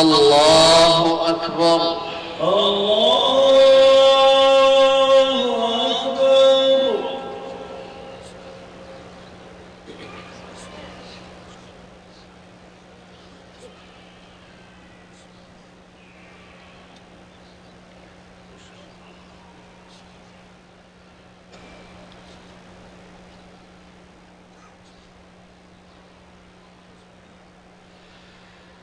الله أكبر الله أكبر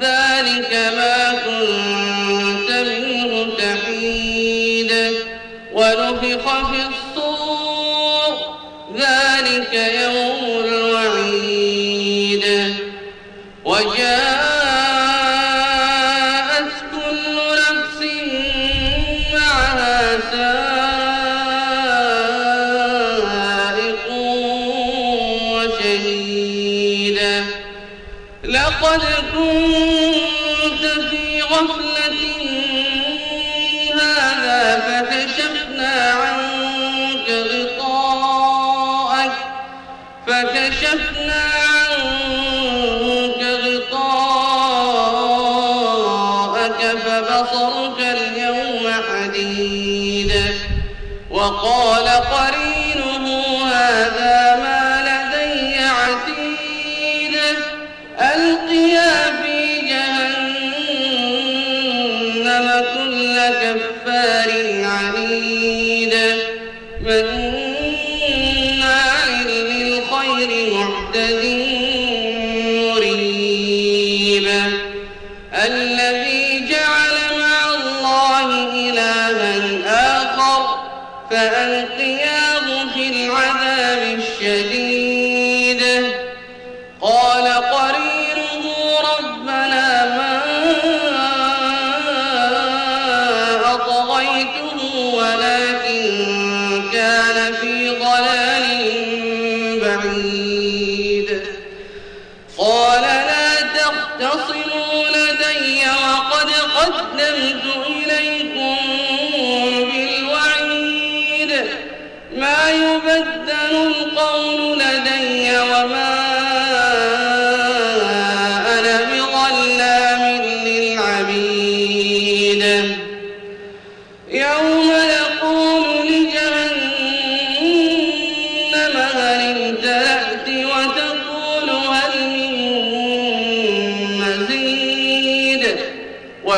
ذلك ما كنت منه تحيد ونفخ في وقال قرينه هذا ما لدي عتيد ألقيا في جهنم كل كفار عنيد. مناع للخير معتد تختصموا لدي وقد قدمت إليكم بالوعيد. ما يبدل القول لدي وما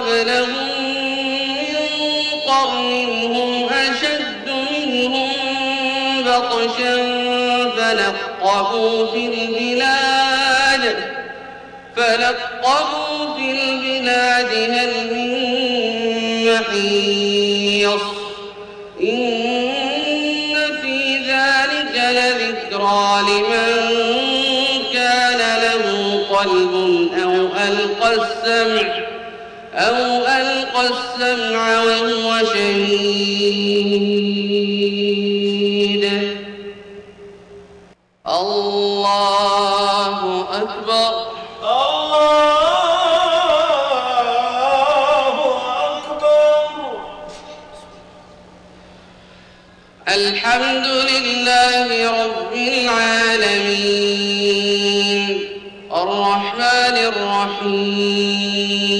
قبلهم من قرن أشد منهم بطشا فلقبوا في البلاد فلقبوا في البلاد هل من محيص إن في ذلك لذكرى لمن كان له قلب أو ألقى السمع ألقى السمع وهو شهيد الله أكبر. الله أكبر. الحمد لله رب العالمين. الرحمن الرحيم.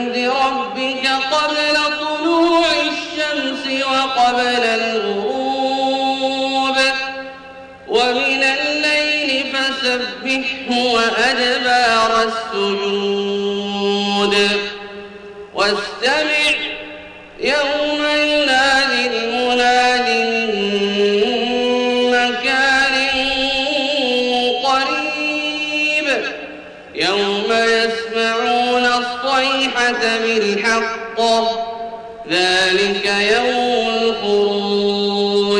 ربك قبل طلوع الشمس وقبل الغروب ومن الليل فسبحه وأدبار السجود واستمع يوم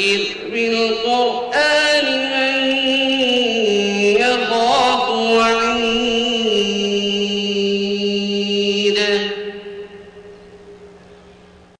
ذكر القرآن